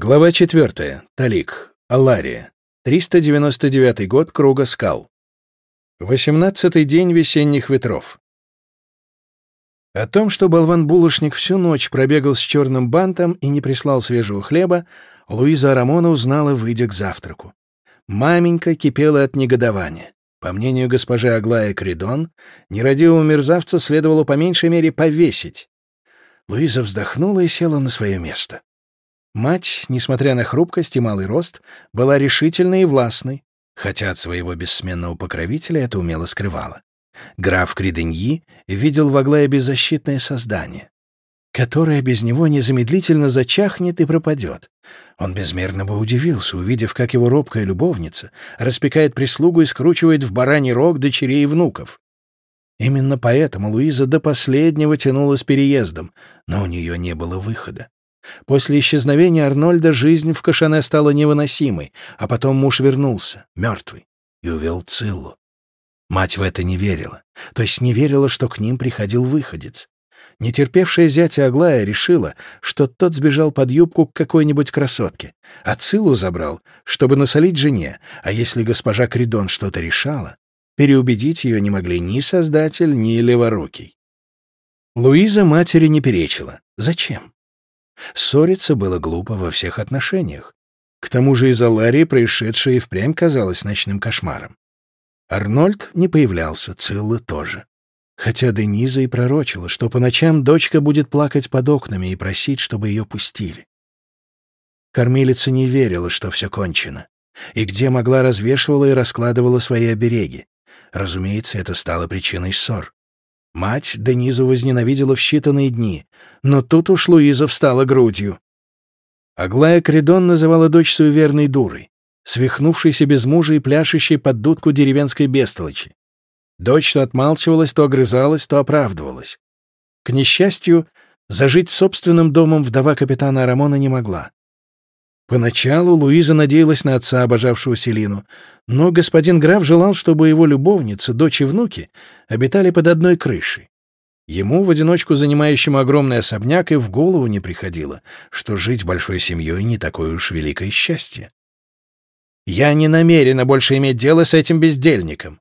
Глава 4. Талик. Алария. 399 год Круга скал. 18 день весенних ветров. О том, что болван-булочник всю ночь пробегал с черным бантом и не прислал свежего хлеба, Луиза Рамона узнала, выйдя к завтраку. Маменька кипела от негодования. По мнению госпожи Аглая Кридон, нерадивого мерзавца следовало по меньшей мере повесить. Луиза вздохнула и села на свое место. Мать, несмотря на хрупкость и малый рост, была решительной и властной, хотя от своего бессменного покровителя это умело скрывала. Граф Криденьи видел в Аглае беззащитное создание, которое без него незамедлительно зачахнет и пропадет. Он безмерно бы удивился, увидев, как его робкая любовница распекает прислугу и скручивает в бараний рог дочерей и внуков. Именно поэтому Луиза до последнего тянула с переездом, но у нее не было выхода. После исчезновения Арнольда жизнь в Кашане стала невыносимой, а потом муж вернулся, мертвый, и увел Циллу. Мать в это не верила, то есть не верила, что к ним приходил выходец. Нетерпевшая зятя Аглая решила, что тот сбежал под юбку к какой-нибудь красотке, а Цилу забрал, чтобы насолить жене, а если госпожа Кридон что-то решала, переубедить ее не могли ни Создатель, ни Леворукий. Луиза матери не перечила. Зачем? Ссориться было глупо во всех отношениях. К тому же из Аларии происшедшее и впрямь казалось ночным кошмаром. Арнольд не появлялся, Цилла тоже. Хотя Дениза и пророчила, что по ночам дочка будет плакать под окнами и просить, чтобы ее пустили. Кормилица не верила, что все кончено, и где могла развешивала и раскладывала свои обереги. Разумеется, это стало причиной ссор. Мать Денизу возненавидела в считанные дни, но тут уж Луиза встала грудью. Аглая Кридон называла дочь суеверной дурой, свихнувшейся без мужа и пляшущей под дудку деревенской бестолочи. Дочь то отмалчивалась, то огрызалась, то оправдывалась. К несчастью, зажить собственным домом вдова капитана Арамона не могла. Поначалу Луиза надеялась на отца, обожавшего Селину, но господин граф желал, чтобы его любовницы, дочь и внуки обитали под одной крышей. Ему, в одиночку занимающему огромный особняк, и в голову не приходило, что жить большой семьей не такое уж великое счастье. «Я не намерена больше иметь дело с этим бездельником!»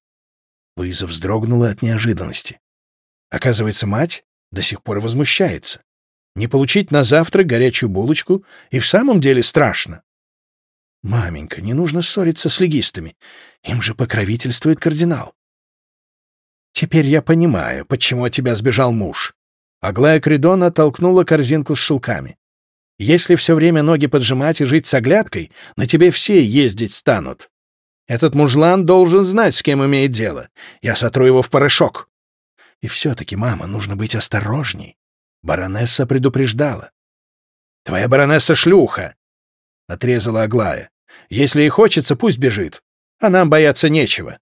Луиза вздрогнула от неожиданности. Оказывается, мать до сих пор возмущается. Не получить на завтрак горячую булочку и в самом деле страшно. Маменька, не нужно ссориться с легистами. Им же покровительствует кардинал. Теперь я понимаю, почему от тебя сбежал муж. Аглая Кридона толкнула корзинку с шелками. Если все время ноги поджимать и жить с оглядкой, на тебе все ездить станут. Этот мужлан должен знать, с кем имеет дело. Я сотру его в порошок. И все-таки, мама, нужно быть осторожней. Баронесса предупреждала. «Твоя баронесса шлюха!» — отрезала Аглая. «Если и хочется, пусть бежит, а нам бояться нечего».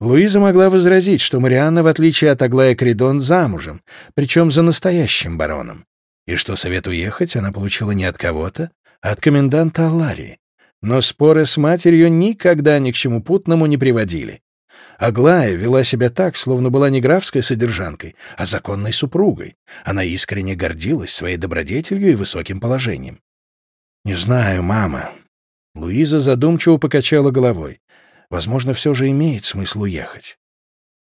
Луиза могла возразить, что Марианна, в отличие от Аглая Кридон, замужем, причем за настоящим бароном, и что совет уехать она получила не от кого-то, а от коменданта Алларии. Но споры с матерью никогда ни к чему путному не приводили. Аглая вела себя так, словно была не графской содержанкой, а законной супругой. Она искренне гордилась своей добродетелью и высоким положением. «Не знаю, мама». Луиза задумчиво покачала головой. «Возможно, все же имеет смысл уехать».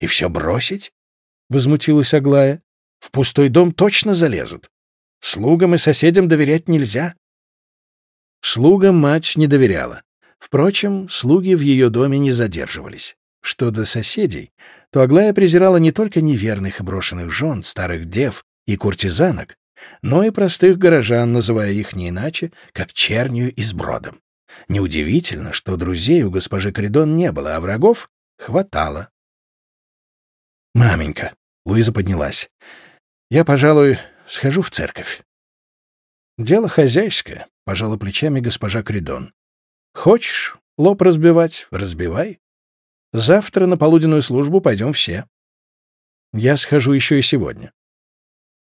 «И все бросить?» — возмутилась Аглая. «В пустой дом точно залезут. Слугам и соседям доверять нельзя». Слугам мать не доверяла. Впрочем, слуги в ее доме не задерживались. Что до соседей, то Аглая презирала не только неверных и брошенных жен, старых дев и куртизанок, но и простых горожан, называя их не иначе, как чернью и сбродом. Неудивительно, что друзей у госпожи Кридон не было, а врагов хватало. «Маменька», — Луиза поднялась, — «я, пожалуй, схожу в церковь». «Дело хозяйское», — пожала плечами госпожа Кридон. «Хочешь лоб разбивать — разбивай. Завтра на полуденную службу пойдем все. Я схожу еще и сегодня.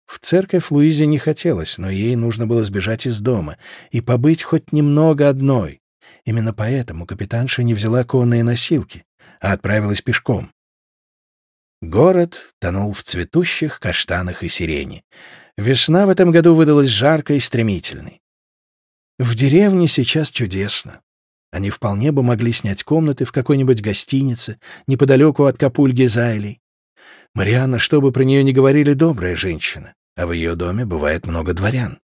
В церковь Луизе не хотелось, но ей нужно было сбежать из дома и побыть хоть немного одной. Именно поэтому капитанша не взяла конные носилки, а отправилась пешком. Город тонул в цветущих каштанах и сирени. Весна в этом году выдалась жаркой и стремительной. В деревне сейчас чудесно. Они вполне бы могли снять комнаты в какой-нибудь гостинице неподалеку от Капульги Зайлей. Марианна, что бы про нее ни говорили, добрая женщина, а в ее доме бывает много дворян.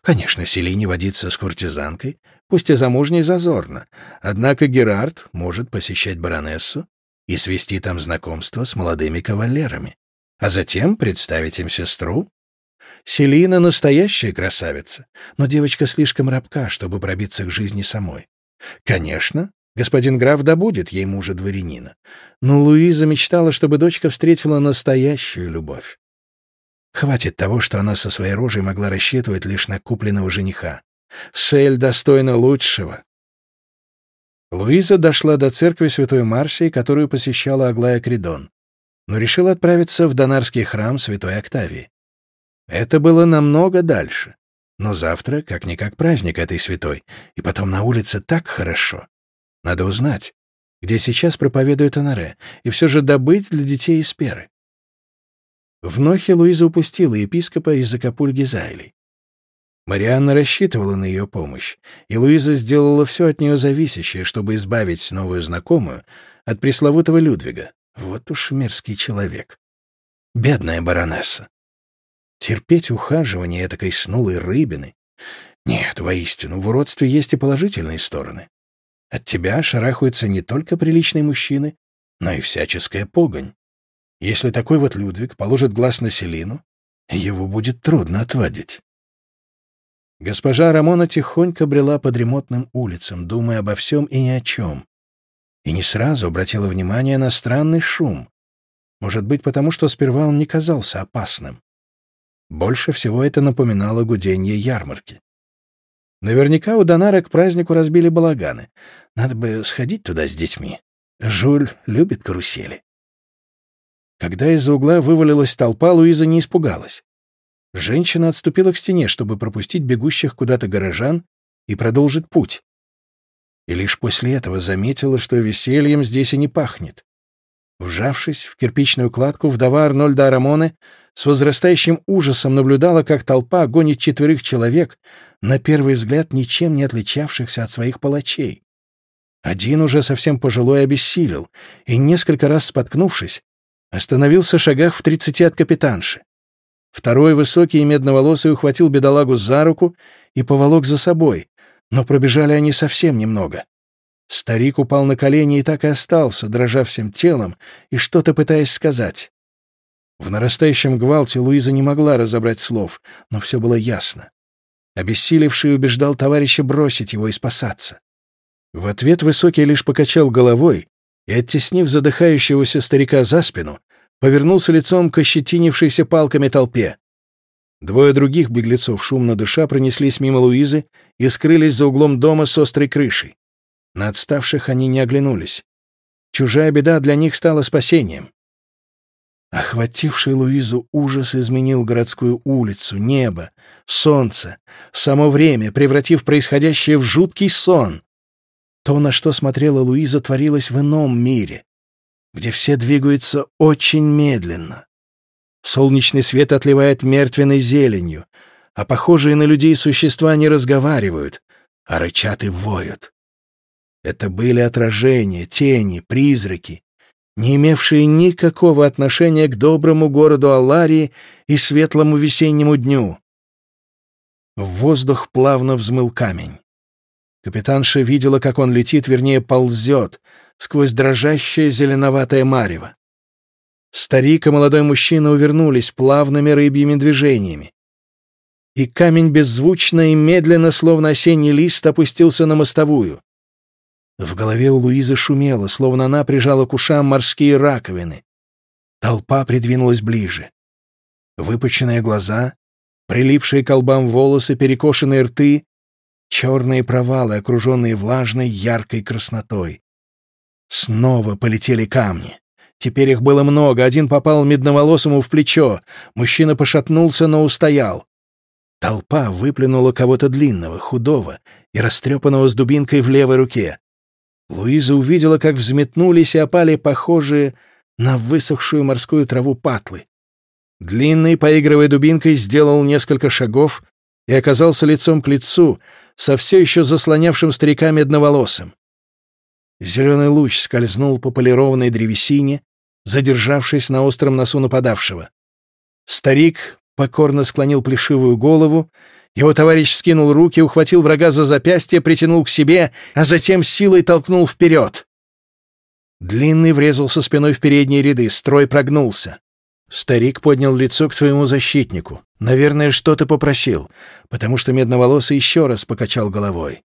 Конечно, Селине водиться с куртизанкой, пусть и замужней зазорно, однако Герард может посещать баронессу и свести там знакомство с молодыми кавалерами, а затем представить им сестру. Селина — настоящая красавица, но девочка слишком рабка, чтобы пробиться к жизни самой. Конечно, господин граф добудет ей мужа дворянина, но Луиза мечтала, чтобы дочка встретила настоящую любовь. Хватит того, что она со своей рожей могла рассчитывать лишь на купленного жениха. Сель достойна лучшего. Луиза дошла до церкви Святой Марсии, которую посещала Аглая Кридон, но решила отправиться в Донарский храм Святой Октавии. Это было намного дальше. Но завтра как-никак праздник этой святой, и потом на улице так хорошо. Надо узнать, где сейчас проповедует Анаре, и все же добыть для детей из перы. В Нохе Луиза упустила епископа из-за капульги Зайли. Марианна рассчитывала на ее помощь, и Луиза сделала все от нее зависящее, чтобы избавить новую знакомую от пресловутого Людвига. Вот уж мерзкий человек. Бедная баронесса. Терпеть ухаживание этакой снулой рыбины? Нет, воистину, в уродстве есть и положительные стороны. От тебя шарахаются не только приличные мужчины, но и всяческая погонь. Если такой вот Людвиг положит глаз на Селину, его будет трудно отвадить. Госпожа Рамона тихонько брела по дремотным улицам, думая обо всем и ни о чем. И не сразу обратила внимание на странный шум. Может быть, потому что сперва он не казался опасным. Больше всего это напоминало гудение ярмарки. Наверняка у Донара к празднику разбили балаганы. Надо бы сходить туда с детьми. Жуль любит карусели. Когда из-за угла вывалилась толпа, Луиза не испугалась. Женщина отступила к стене, чтобы пропустить бегущих куда-то горожан и продолжить путь. И лишь после этого заметила, что весельем здесь и не пахнет. Вжавшись в кирпичную кладку, вдова Арнольда Арамоне с возрастающим ужасом наблюдала, как толпа гонит четверых человек, на первый взгляд ничем не отличавшихся от своих палачей. Один уже совсем пожилой обессилел, и, несколько раз споткнувшись, Остановился в шагах в тридцати от капитанши. Второй, высокий и медноволосый, ухватил бедолагу за руку и поволок за собой, но пробежали они совсем немного. Старик упал на колени и так и остался, дрожа всем телом и что-то пытаясь сказать. В нарастающем гвалте Луиза не могла разобрать слов, но все было ясно. Обессилевший убеждал товарища бросить его и спасаться. В ответ Высокий лишь покачал головой и, оттеснив задыхающегося старика за спину, повернулся лицом к ощетинившейся палками толпе. Двое других беглецов, шумно дыша, пронеслись мимо Луизы и скрылись за углом дома с острой крышей. На отставших они не оглянулись. Чужая беда для них стала спасением. Охвативший Луизу ужас изменил городскую улицу, небо, солнце, само время, превратив происходящее в жуткий сон. То, на что смотрела Луиза, творилось в ином мире, где все двигаются очень медленно. Солнечный свет отливает мертвенной зеленью, а похожие на людей существа не разговаривают, а рычат и воют. Это были отражения, тени, призраки, не имевшие никакого отношения к доброму городу Алларии и светлому весеннему дню. В воздух плавно взмыл камень. Капитанша видела, как он летит, вернее, ползет, сквозь дрожащее зеленоватое марево. Старик и молодой мужчина увернулись плавными рыбьими движениями. И камень беззвучно и медленно, словно осенний лист, опустился на мостовую. В голове у Луизы шумело, словно она прижала к ушам морские раковины. Толпа придвинулась ближе. Выпученные глаза, прилипшие к колбам волосы, перекошенные рты, черные провалы, окруженные влажной яркой краснотой. Снова полетели камни. Теперь их было много, один попал медноволосому в плечо. Мужчина пошатнулся, но устоял. Толпа выплюнула кого-то длинного, худого и растрепанного с дубинкой в левой руке. Луиза увидела, как взметнулись и опали похожие на высохшую морскую траву патлы. Длинный, поигрывая дубинкой, сделал несколько шагов и оказался лицом к лицу со все еще заслонявшим старика медноволосым. Зеленый луч скользнул по полированной древесине, задержавшись на остром носу нападавшего. Старик покорно склонил плешивую голову, его товарищ скинул руки, ухватил врага за запястье, притянул к себе, а затем силой толкнул вперед. Длинный врезался спиной в передние ряды, строй прогнулся. Старик поднял лицо к своему защитнику. Наверное, что-то попросил, потому что медноволосый еще раз покачал головой.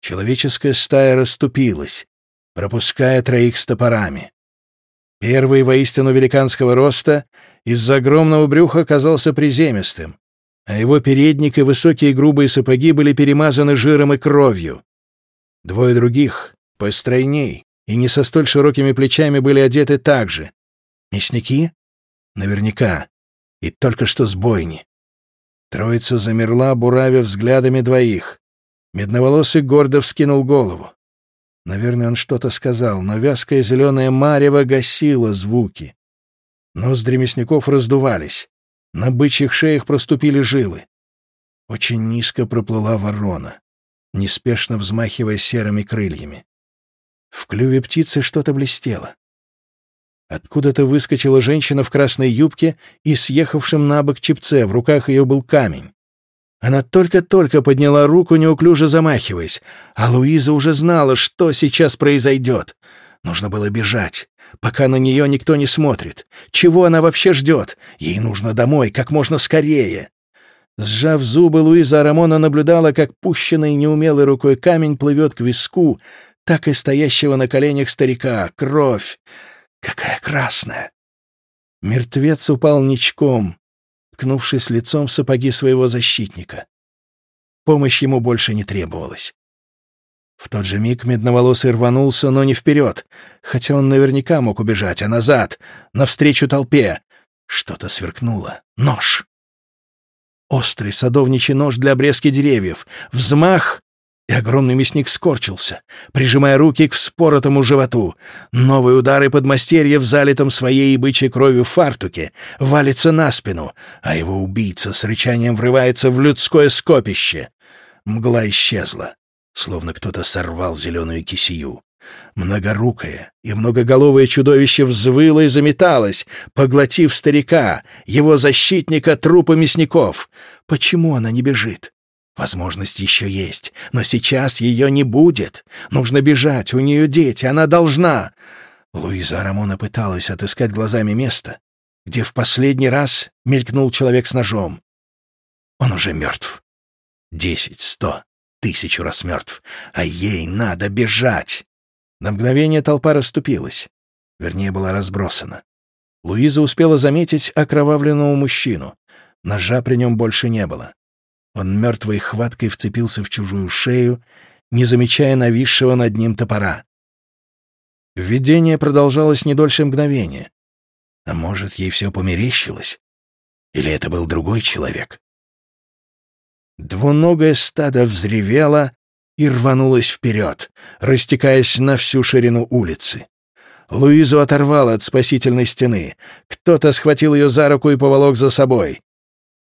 Человеческая стая расступилась, пропуская троих с топорами. Первый воистину великанского роста из-за огромного брюха казался приземистым, а его передник и высокие грубые сапоги были перемазаны жиром и кровью. Двое других, постройней и не со столь широкими плечами, были одеты так же. Мясники? Наверняка. И только что с бойни. Троица замерла, буравя взглядами двоих. Медноволосый гордо вскинул голову. Наверное, он что-то сказал, но вязкая зеленая марево гасила звуки. Ноздри мясников раздувались. На бычьих шеях проступили жилы. Очень низко проплыла ворона, неспешно взмахивая серыми крыльями. В клюве птицы что-то блестело. Откуда-то выскочила женщина в красной юбке и съехавшем на бок чепце, в руках ее был камень. Она только-только подняла руку, неуклюже замахиваясь, а Луиза уже знала, что сейчас произойдет. Нужно было бежать, пока на нее никто не смотрит. Чего она вообще ждет? Ей нужно домой, как можно скорее. Сжав зубы, Луиза Рамона наблюдала, как пущенный неумелой рукой камень плывет к виску, так и стоящего на коленях старика. Кровь! Какая красная! Мертвец упал ничком, ткнувшись лицом в сапоги своего защитника. Помощь ему больше не требовалась. В тот же миг медноволосый рванулся, но не вперед, хотя он наверняка мог убежать, а назад, навстречу толпе. Что-то сверкнуло. Нож. Острый садовничий нож для обрезки деревьев. Взмах, и огромный мясник скорчился, прижимая руки к вспоротому животу. Новые удары подмастерья в залитом своей и бычьей кровью фартуке валится на спину, а его убийца с рычанием врывается в людское скопище. Мгла исчезла, словно кто-то сорвал зеленую кисию. Многорукое и многоголовое чудовище взвыло и заметалось, поглотив старика, его защитника трупа мясников. Почему она не бежит? Возможность еще есть, но сейчас ее не будет. Нужно бежать, у нее дети, она должна. Луиза Рамона пыталась отыскать глазами место, где в последний раз мелькнул человек с ножом. Он уже мертв. Десять, сто, тысячу раз мертв, а ей надо бежать. На мгновение толпа расступилась, вернее, была разбросана. Луиза успела заметить окровавленного мужчину. Ножа при нем больше не было. Он мертвой хваткой вцепился в чужую шею, не замечая нависшего над ним топора. Видение продолжалось не дольше мгновения. А может, ей все померещилось? Или это был другой человек? Двуногое стадо взревело и рванулось вперед, растекаясь на всю ширину улицы. Луизу оторвало от спасительной стены. Кто-то схватил ее за руку и поволок за собой.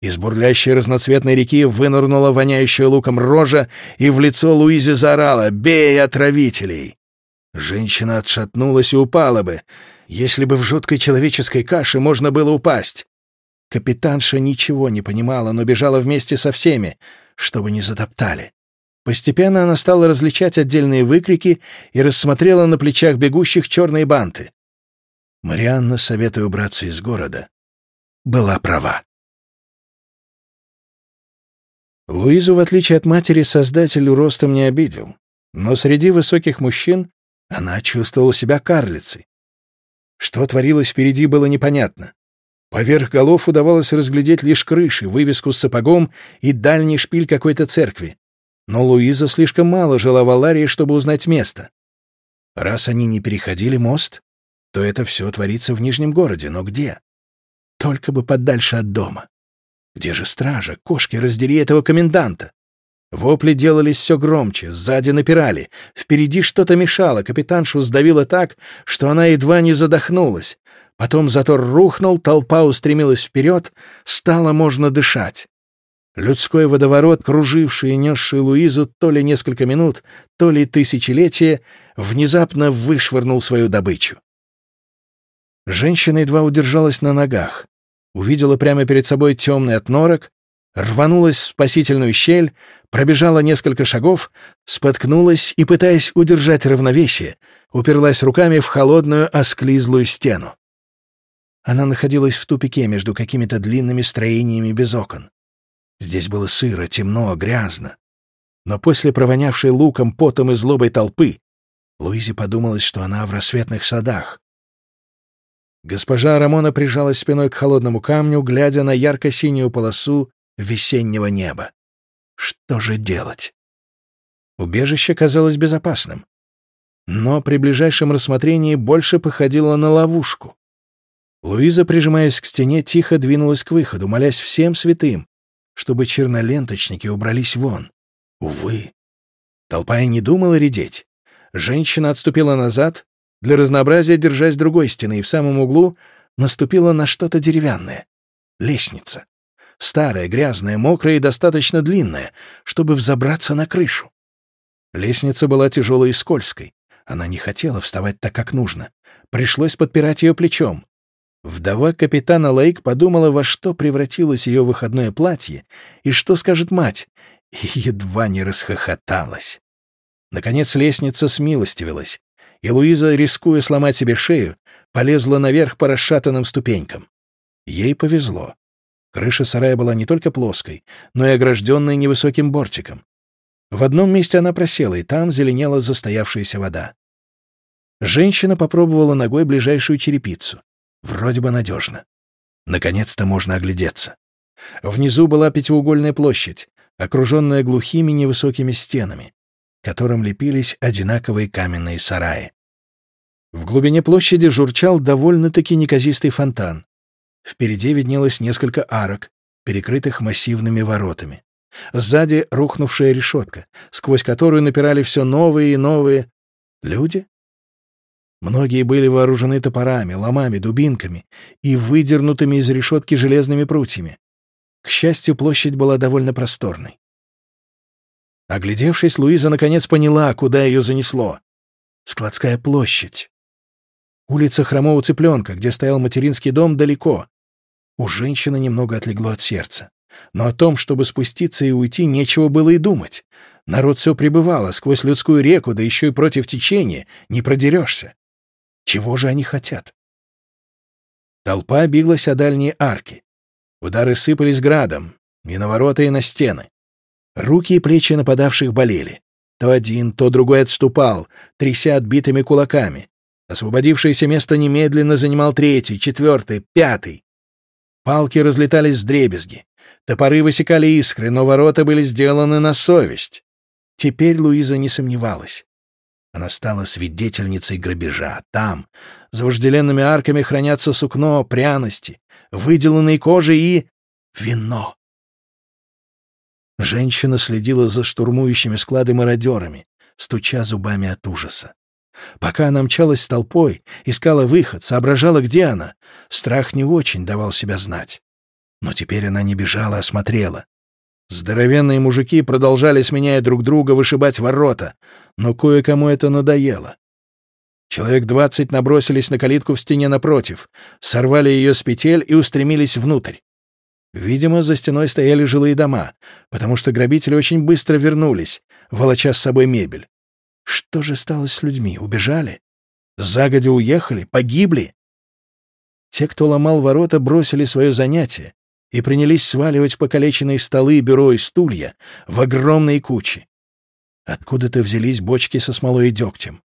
Из бурлящей разноцветной реки вынырнула воняющая луком рожа, и в лицо Луизе заорала «Бей отравителей!». Женщина отшатнулась и упала бы, если бы в жуткой человеческой каше можно было упасть. Капитанша ничего не понимала, но бежала вместе со всеми, чтобы не затоптали. Постепенно она стала различать отдельные выкрики и рассмотрела на плечах бегущих черные банты. Марианна, советуя убраться из города, была права. Луизу, в отличие от матери, создателю ростом не обидел, но среди высоких мужчин она чувствовала себя карлицей. Что творилось впереди, было непонятно. Поверх голов удавалось разглядеть лишь крыши, вывеску с сапогом и дальний шпиль какой-то церкви. Но Луиза слишком мало жила в Аларии, чтобы узнать место. Раз они не переходили мост, то это все творится в Нижнем городе, но где? Только бы подальше от дома. Где же стража? Кошки, раздери этого коменданта! Вопли делались все громче, сзади напирали. Впереди что-то мешало, капитаншу сдавило так, что она едва не задохнулась. Потом затор рухнул, толпа устремилась вперед, стало можно дышать. Людской водоворот, круживший и несший Луизу то ли несколько минут, то ли тысячелетия, внезапно вышвырнул свою добычу. Женщина едва удержалась на ногах, увидела прямо перед собой темный отнорок, рванулась в спасительную щель, пробежала несколько шагов, споткнулась и, пытаясь удержать равновесие, уперлась руками в холодную осклизлую стену. Она находилась в тупике между какими-то длинными строениями без окон. Здесь было сыро, темно, грязно. Но после провонявшей луком, потом и злобой толпы, Луизе подумалось, что она в рассветных садах. Госпожа Рамона прижалась спиной к холодному камню, глядя на ярко-синюю полосу весеннего неба. Что же делать? Убежище казалось безопасным, но при ближайшем рассмотрении больше походило на ловушку. Луиза, прижимаясь к стене, тихо двинулась к выходу, молясь всем святым, чтобы черноленточники убрались вон. Увы. Толпа и не думала редеть. Женщина отступила назад, для разнообразия держась другой стены, и в самом углу наступила на что-то деревянное. Лестница. Старая, грязная, мокрая и достаточно длинная, чтобы взобраться на крышу. Лестница была тяжелой и скользкой. Она не хотела вставать так, как нужно. Пришлось подпирать ее плечом. Вдова капитана Лейк подумала, во что превратилось ее выходное платье и что скажет мать, и едва не расхохоталась. Наконец лестница смилостивилась, и Луиза, рискуя сломать себе шею, полезла наверх по расшатанным ступенькам. Ей повезло. Крыша сарая была не только плоской, но и огражденной невысоким бортиком. В одном месте она просела, и там зеленела застоявшаяся вода. Женщина попробовала ногой ближайшую черепицу. Вроде бы надежно. Наконец-то можно оглядеться. Внизу была пятиугольная площадь, окруженная глухими невысокими стенами, к которым лепились одинаковые каменные сараи. В глубине площади журчал довольно-таки неказистый фонтан. Впереди виднелось несколько арок, перекрытых массивными воротами. Сзади рухнувшая решетка, сквозь которую напирали все новые и новые люди, Многие были вооружены топорами, ломами, дубинками и выдернутыми из решетки железными прутьями. К счастью, площадь была довольно просторной. Оглядевшись, Луиза наконец поняла, куда ее занесло. Складская площадь. Улица Хромого Цыпленка, где стоял материнский дом, далеко. У женщины немного отлегло от сердца. Но о том, чтобы спуститься и уйти, нечего было и думать. Народ все прибывало, сквозь людскую реку, да еще и против течения, не продерешься. Чего же они хотят? Толпа биглась о дальние арки. Удары сыпались градом, и на ворота, и на стены. Руки и плечи нападавших болели. То один, то другой отступал, тряся отбитыми кулаками. Освободившееся место немедленно занимал третий, четвертый, пятый. Палки разлетались в дребезги. Топоры высекали искры, но ворота были сделаны на совесть. Теперь Луиза не сомневалась. Она стала свидетельницей грабежа. Там, за вожделенными арками, хранятся сукно, пряности, выделанные кожи и... вино. Женщина следила за штурмующими склады мародерами, стуча зубами от ужаса. Пока она мчалась с толпой, искала выход, соображала, где она, страх не очень давал себя знать. Но теперь она не бежала, а смотрела. Здоровенные мужики продолжали, сменяя друг друга, вышибать ворота, но кое-кому это надоело. Человек двадцать набросились на калитку в стене напротив, сорвали ее с петель и устремились внутрь. Видимо, за стеной стояли жилые дома, потому что грабители очень быстро вернулись, волоча с собой мебель. Что же стало с людьми? Убежали? Загодя уехали? Погибли? Те, кто ломал ворота, бросили свое занятие и принялись сваливать покалеченные столы, бюро и стулья в огромные кучи. Откуда-то взялись бочки со смолой и дегтем.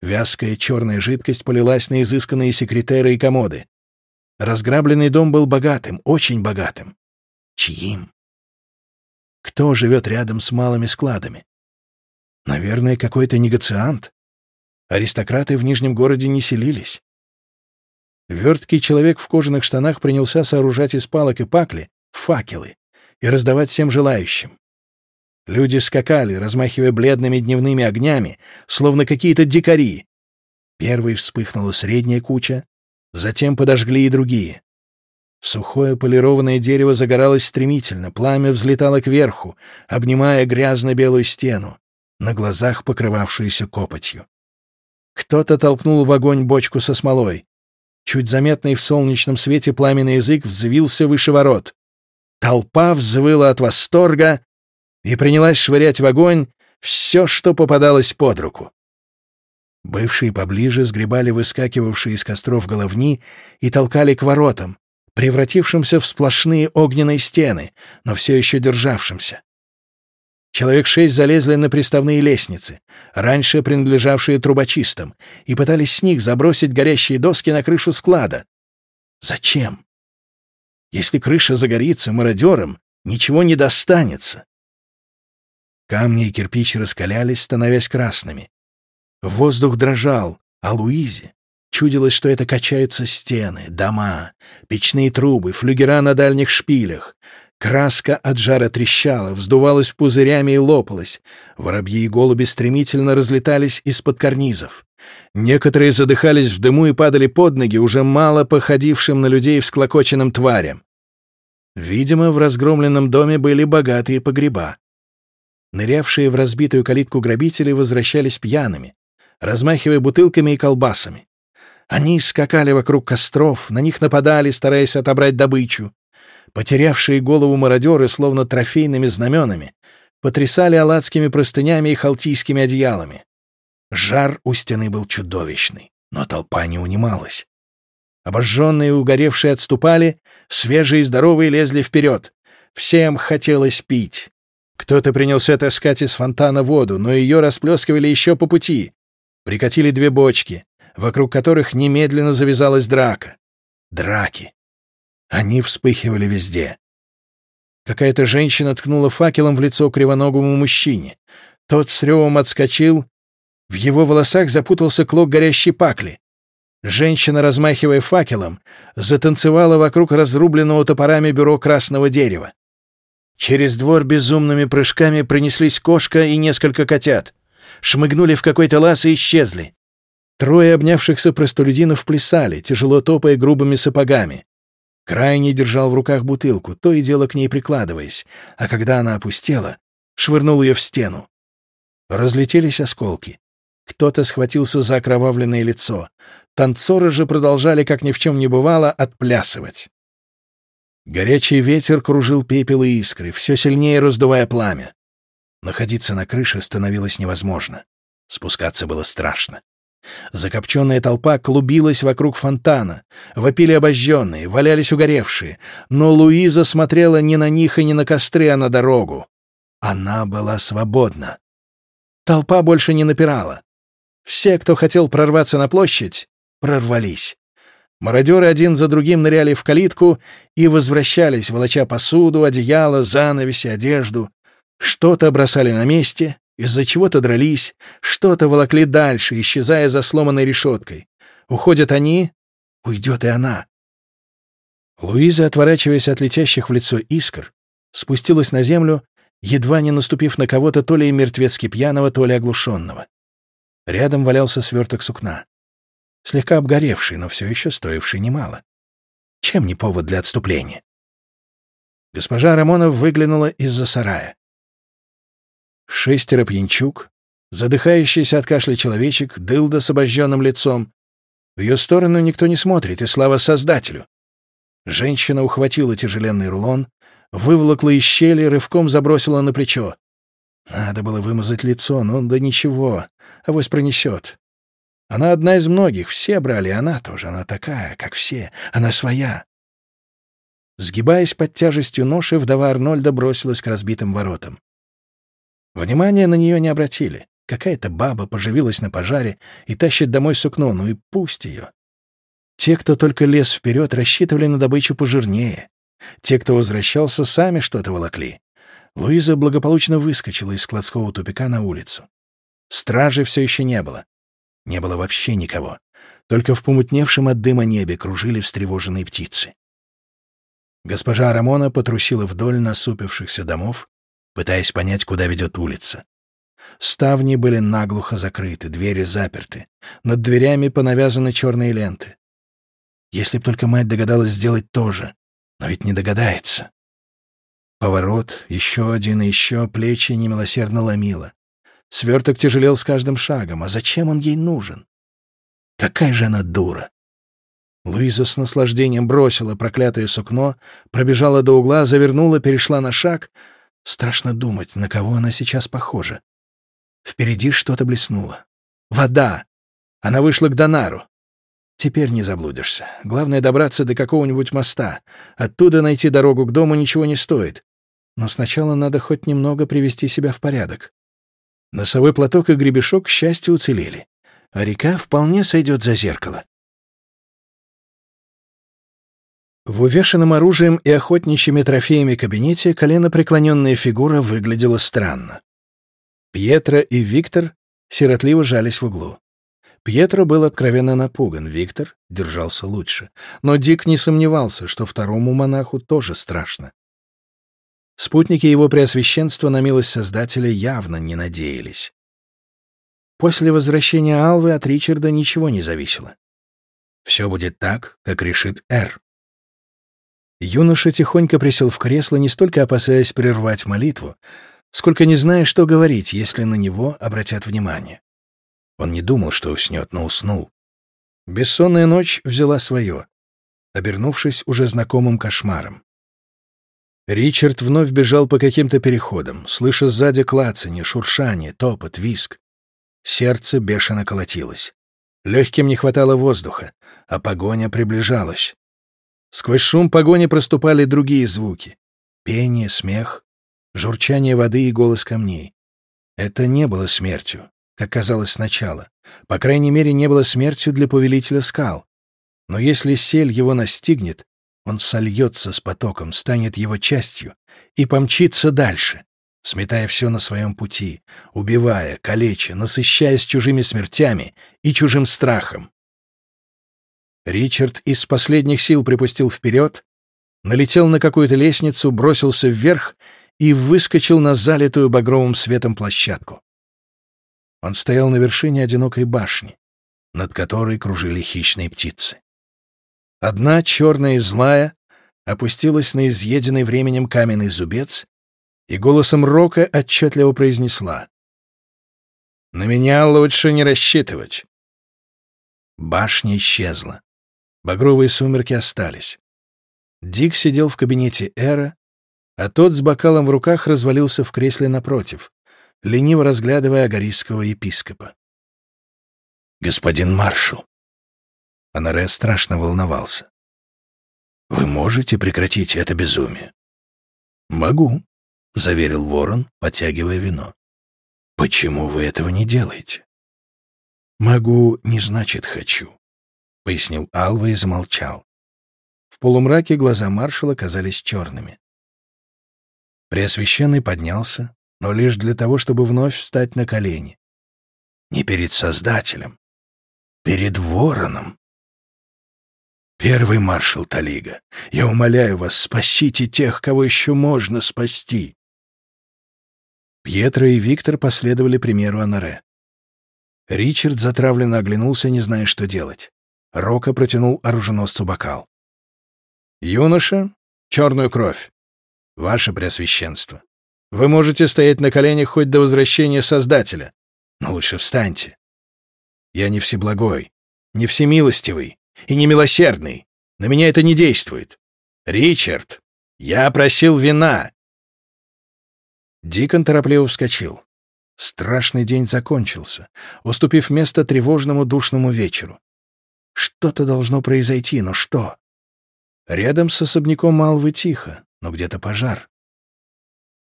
Вязкая черная жидкость полилась на изысканные секретеры и комоды. Разграбленный дом был богатым, очень богатым. Чьим? Кто живет рядом с малыми складами? Наверное, какой-то негациант. Аристократы в Нижнем городе не селились. Верткий человек в кожаных штанах принялся сооружать из палок и пакли факелы и раздавать всем желающим. Люди скакали, размахивая бледными дневными огнями, словно какие-то дикари. Первой вспыхнула средняя куча, затем подожгли и другие. Сухое полированное дерево загоралось стремительно, пламя взлетало кверху, обнимая грязно-белую стену, на глазах покрывавшуюся копотью. Кто-то толкнул в огонь бочку со смолой. Чуть заметный в солнечном свете пламенный язык взвился выше ворот. Толпа взвыла от восторга и принялась швырять в огонь все, что попадалось под руку. Бывшие поближе сгребали выскакивавшие из костров головни и толкали к воротам, превратившимся в сплошные огненные стены, но все еще державшимся. Человек шесть залезли на приставные лестницы, раньше принадлежавшие трубочистам, и пытались с них забросить горящие доски на крышу склада. Зачем? Если крыша загорится мародерам, ничего не достанется. Камни и кирпичи раскалялись, становясь красными. Воздух дрожал, а Луизе чудилось, что это качаются стены, дома, печные трубы, флюгера на дальних шпилях. Краска от жара трещала, вздувалась пузырями и лопалась. Воробьи и голуби стремительно разлетались из-под карнизов. Некоторые задыхались в дыму и падали под ноги, уже мало походившим на людей всклокоченным тварям. Видимо, в разгромленном доме были богатые погреба. Нырявшие в разбитую калитку грабители возвращались пьяными, размахивая бутылками и колбасами. Они скакали вокруг костров, на них нападали, стараясь отобрать добычу. Потерявшие голову мародеры, словно трофейными знаменами, потрясали аладскими простынями и халтийскими одеялами. Жар у стены был чудовищный, но толпа не унималась. Обожженные и угоревшие отступали, свежие и здоровые лезли вперед. Всем хотелось пить. Кто-то принялся таскать из фонтана воду, но ее расплескивали еще по пути. Прикатили две бочки, вокруг которых немедленно завязалась драка. Драки. Они вспыхивали везде. Какая-то женщина ткнула факелом в лицо кривоногому мужчине. Тот с ревом отскочил. В его волосах запутался клок горящей пакли. Женщина, размахивая факелом, затанцевала вокруг разрубленного топорами бюро красного дерева. Через двор безумными прыжками принеслись кошка и несколько котят. Шмыгнули в какой-то лаз и исчезли. Трое обнявшихся простолюдинов плясали, тяжело топая грубыми сапогами. Крайний держал в руках бутылку, то и дело к ней прикладываясь, а когда она опустела, швырнул ее в стену. Разлетелись осколки. Кто-то схватился за окровавленное лицо. Танцоры же продолжали, как ни в чем не бывало, отплясывать. Горячий ветер кружил пепел и искры, все сильнее раздувая пламя. Находиться на крыше становилось невозможно. Спускаться было страшно. Закопченная толпа клубилась вокруг фонтана. Вопили обожженные, валялись угоревшие. Но Луиза смотрела не на них и не на костры, а на дорогу. Она была свободна. Толпа больше не напирала. Все, кто хотел прорваться на площадь, прорвались. Мародеры один за другим ныряли в калитку и возвращались, волоча посуду, одеяло, занавеси, одежду. Что-то бросали на месте, из-за чего-то дрались, что-то волокли дальше, исчезая за сломанной решеткой. Уходят они, уйдет и она. Луиза, отворачиваясь от летящих в лицо искр, спустилась на землю, едва не наступив на кого-то то ли мертвецки пьяного, то ли оглушенного. Рядом валялся сверток сукна. Слегка обгоревший, но все еще стоивший немало. Чем не повод для отступления? Госпожа Рамонов выглянула из-за сарая. Шестеро пьянчук, задыхающийся от кашля человечек, дылда с обожженным лицом. В ее сторону никто не смотрит, и слава Создателю. Женщина ухватила тяжеленный рулон, выволокла из щели, рывком забросила на плечо. Надо было вымазать лицо, но да ничего, авось пронесет. Она одна из многих, все брали, она тоже, она такая, как все, она своя. Сгибаясь под тяжестью ноши, вдова Арнольда бросилась к разбитым воротам. Внимания на нее не обратили. Какая-то баба поживилась на пожаре и тащит домой сукно, ну и пусть ее. Те, кто только лез вперед, рассчитывали на добычу пожирнее. Те, кто возвращался, сами что-то волокли. Луиза благополучно выскочила из складского тупика на улицу. Стражи все еще не было. Не было вообще никого. Только в помутневшем от дыма небе кружили встревоженные птицы. Госпожа Рамона потрусила вдоль насупившихся домов, пытаясь понять, куда ведет улица. Ставни были наглухо закрыты, двери заперты. Над дверями понавязаны черные ленты. Если б только мать догадалась сделать то же, Но ведь не догадается. Поворот, еще один и еще, плечи немилосердно ломило. Сверток тяжелел с каждым шагом. А зачем он ей нужен? Какая же она дура! Луиза с наслаждением бросила проклятое сукно, пробежала до угла, завернула, перешла на шаг. Страшно думать, на кого она сейчас похожа. Впереди что-то блеснуло. Вода! Она вышла к Донару. Теперь не заблудишься. Главное — добраться до какого-нибудь моста. Оттуда найти дорогу к дому ничего не стоит. Но сначала надо хоть немного привести себя в порядок. Носовой платок и гребешок, к счастью, уцелели. А река вполне сойдет за зеркало. В увешанном оружием и охотничьими трофеями кабинете колено преклоненная фигура выглядела странно. Пьетро и Виктор сиротливо жались в углу. Пьетро был откровенно напуган, Виктор держался лучше. Но Дик не сомневался, что второму монаху тоже страшно. Спутники его преосвященства на милость Создателя явно не надеялись. После возвращения Алвы от Ричарда ничего не зависело. Все будет так, как решит Эр. Юноша тихонько присел в кресло, не столько опасаясь прервать молитву, сколько не зная, что говорить, если на него обратят внимание. Он не думал, что уснет, но уснул. Бессонная ночь взяла свое, обернувшись уже знакомым кошмаром. Ричард вновь бежал по каким-то переходам, слыша сзади клацанье, шуршание, топот, виск. Сердце бешено колотилось. Легким не хватало воздуха, а погоня приближалась. Сквозь шум погони проступали другие звуки. Пение, смех, журчание воды и голос камней. Это не было смертью, как казалось сначала. По крайней мере, не было смертью для повелителя скал. Но если сель его настигнет, он сольется с потоком, станет его частью и помчится дальше, сметая все на своем пути, убивая, калеча, насыщаясь чужими смертями и чужим страхом. Ричард из последних сил припустил вперед, налетел на какую-то лестницу, бросился вверх и выскочил на залитую багровым светом площадку. Он стоял на вершине одинокой башни, над которой кружили хищные птицы. Одна, черная и злая, опустилась на изъеденный временем каменный зубец и голосом рока отчетливо произнесла. «На меня лучше не рассчитывать». Башня исчезла. Багровые сумерки остались. Дик сидел в кабинете Эра, а тот с бокалом в руках развалился в кресле напротив, лениво разглядывая агарийского епископа. «Господин маршал, Анаре страшно волновался. «Вы можете прекратить это безумие?» «Могу», — заверил ворон, подтягивая вино. «Почему вы этого не делаете?» «Могу не значит хочу», — пояснил Алва и замолчал. В полумраке глаза маршала казались черными. Преосвященный поднялся, но лишь для того, чтобы вновь встать на колени. Не перед Создателем, перед вороном. «Первый маршал Талига, я умоляю вас, спасите тех, кого еще можно спасти!» Пьетро и Виктор последовали примеру Анаре. Ричард затравленно оглянулся, не зная, что делать. Рока протянул оруженосцу бокал. «Юноша, черную кровь. Ваше Преосвященство. Вы можете стоять на коленях хоть до возвращения Создателя, но лучше встаньте. Я не всеблагой, не всемилостивый, и немилосердный. На меня это не действует. Ричард, я просил вина. Дикон торопливо вскочил. Страшный день закончился, уступив место тревожному душному вечеру. Что-то должно произойти, но что? Рядом с особняком Малвы тихо, но где-то пожар.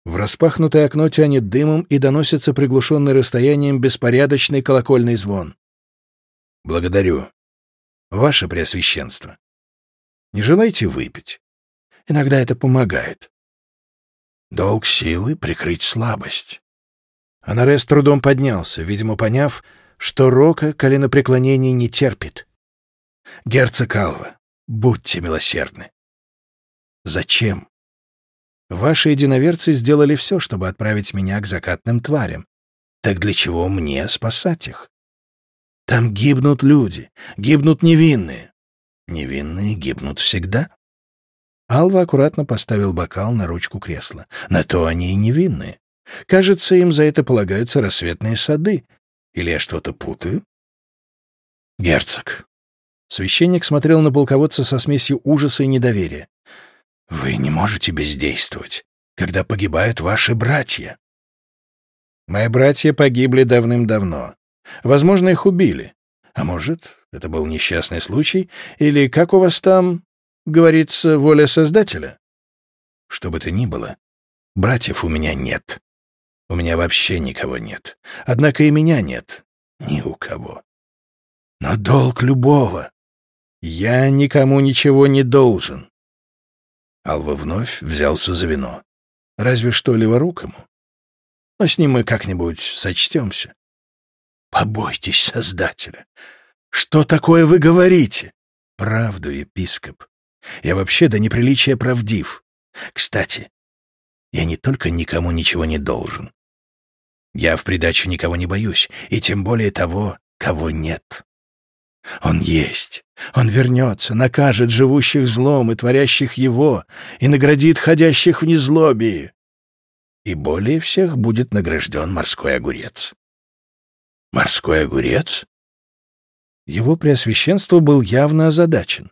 В распахнутое окно тянет дымом и доносится приглушенный расстоянием беспорядочный колокольный звон. «Благодарю», Ваше Преосвященство, не желаете выпить? Иногда это помогает. Долг силы — прикрыть слабость. Анаре с трудом поднялся, видимо, поняв, что Рока коленопреклонений не терпит. Герцог Алва, будьте милосердны. Зачем? Ваши единоверцы сделали все, чтобы отправить меня к закатным тварям. Так для чего мне спасать их? Там гибнут люди, гибнут невинные. Невинные гибнут всегда. Алва аккуратно поставил бокал на ручку кресла. На то они и невинные. Кажется, им за это полагаются рассветные сады. Или я что-то путаю? Герцог. Священник смотрел на полководца со смесью ужаса и недоверия. Вы не можете бездействовать, когда погибают ваши братья. Мои братья погибли давным-давно. Возможно, их убили. А может, это был несчастный случай, или, как у вас там говорится, воля Создателя? Что бы то ни было, братьев у меня нет. У меня вообще никого нет. Однако и меня нет. Ни у кого. Но долг любого. Я никому ничего не должен. Алва вновь взялся за вино. Разве что леворукому. Но с ним мы как-нибудь сочтемся. Побойтесь Создателя. Что такое вы говорите? Правду, епископ. Я вообще до неприличия правдив. Кстати, я не только никому ничего не должен. Я в придачу никого не боюсь, и тем более того, кого нет. Он есть. Он вернется, накажет живущих злом и творящих его, и наградит ходящих в незлобии. И более всех будет награжден морской огурец. Морской огурец? Его преосвященство был явно озадачен.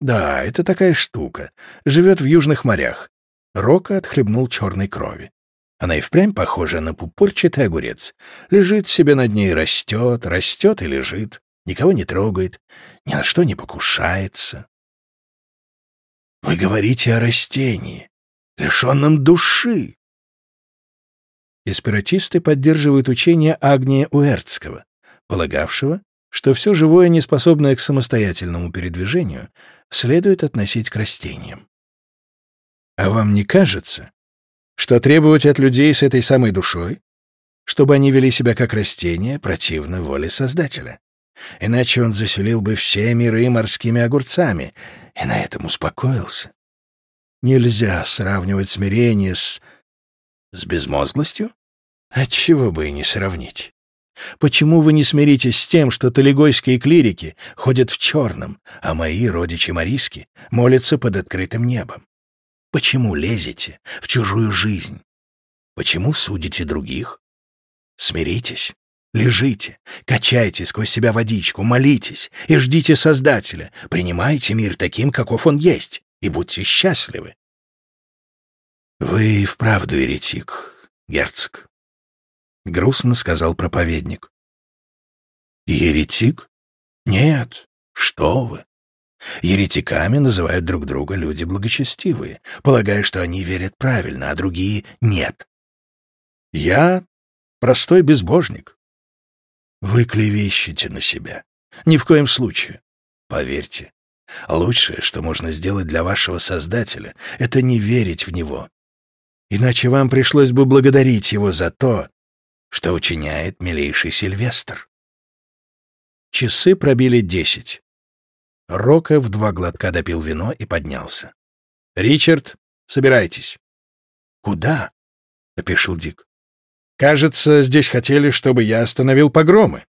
Да, это такая штука. Живет в южных морях. Рока отхлебнул черной крови. Она и впрямь похожа на пупырчатый огурец. Лежит себе над ней, растет, растет и лежит. Никого не трогает, ни на что не покушается. Вы говорите о растении, лишенном души. Эспиратисты поддерживают учение Агния Уэртского, полагавшего, что все живое, неспособное к самостоятельному передвижению, следует относить к растениям. А вам не кажется, что требовать от людей с этой самой душой, чтобы они вели себя как растения, противно воле Создателя? Иначе он заселил бы все миры морскими огурцами, и на этом успокоился. Нельзя сравнивать смирение с с безмозглостью? Отчего бы и не сравнить. Почему вы не смиритесь с тем, что талигойские клирики ходят в черном, а мои родичи-мариски молятся под открытым небом? Почему лезете в чужую жизнь? Почему судите других? Смиритесь, лежите, качайте сквозь себя водичку, молитесь и ждите Создателя, принимайте мир таким, каков он есть, и будьте счастливы. «Вы вправду еретик, герцог», — грустно сказал проповедник. «Еретик? Нет, что вы. Еретиками называют друг друга люди благочестивые, полагая, что они верят правильно, а другие — нет. Я простой безбожник. Вы клевещете на себя. Ни в коем случае. Поверьте, лучшее, что можно сделать для вашего Создателя, это не верить в Него, Иначе вам пришлось бы благодарить его за то, что учиняет милейший Сильвестр. Часы пробили десять. Рока в два глотка допил вино и поднялся. «Ричард, собирайтесь». «Куда?» — опешил Дик. «Кажется, здесь хотели, чтобы я остановил погромы».